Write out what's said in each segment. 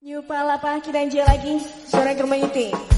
New Palapa Kidanji lagi, suara community.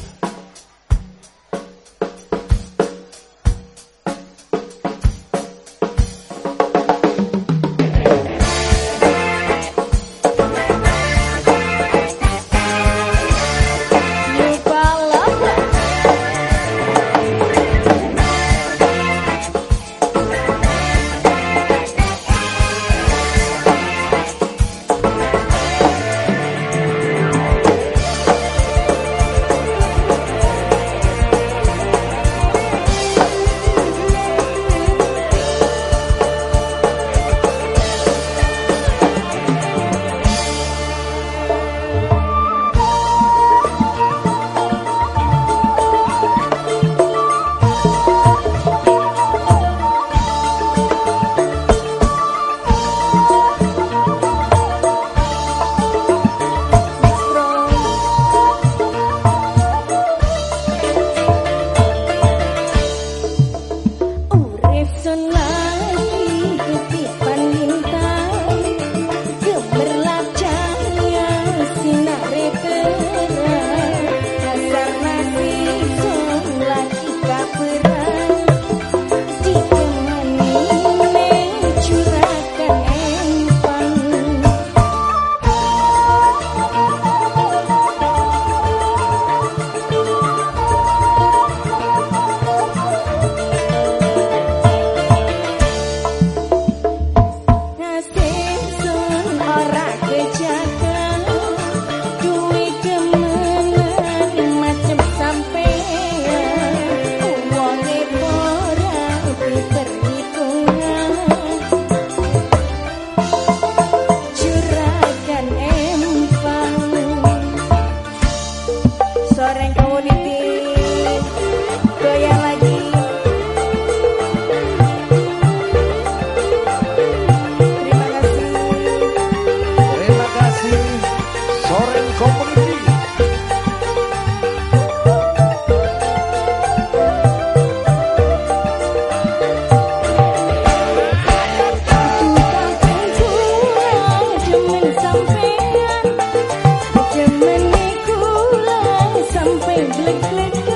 click, click.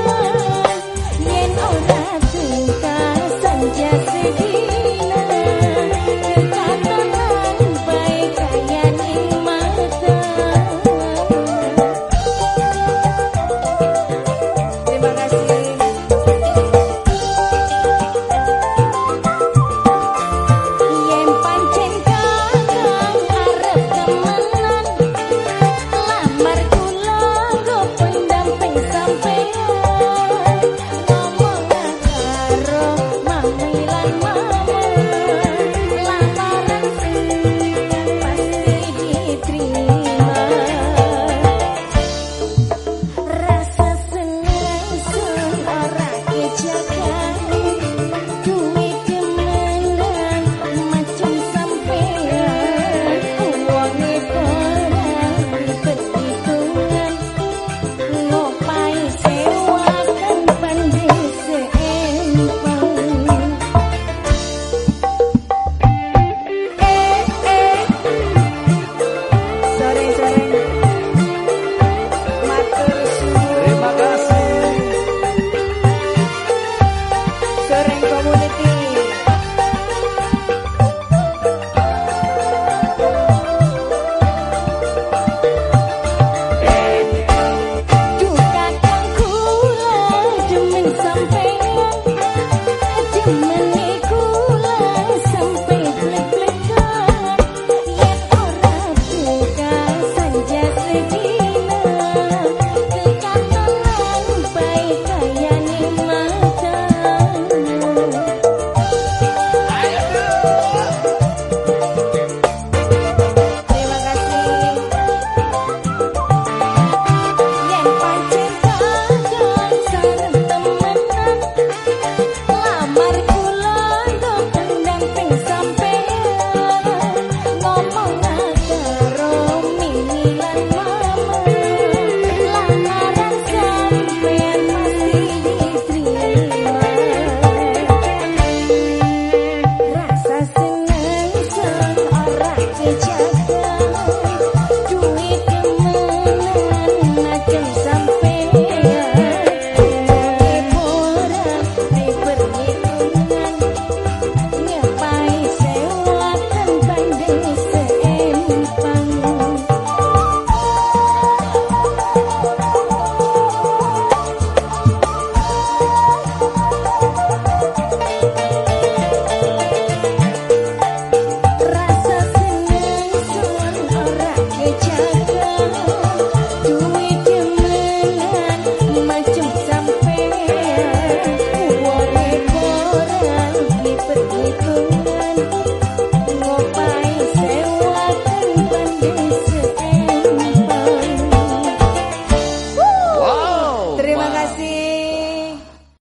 world.